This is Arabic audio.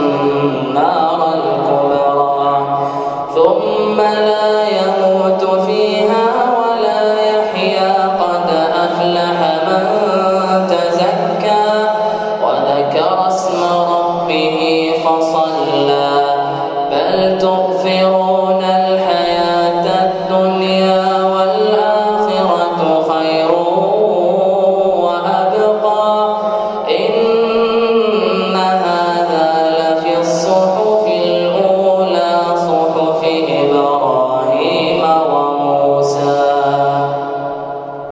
النار الكبرى. ثم لا يموت فيها ولا يحيا. قد أفلح من تزكى. وذكر اسم ربه فصلى. بل تؤمن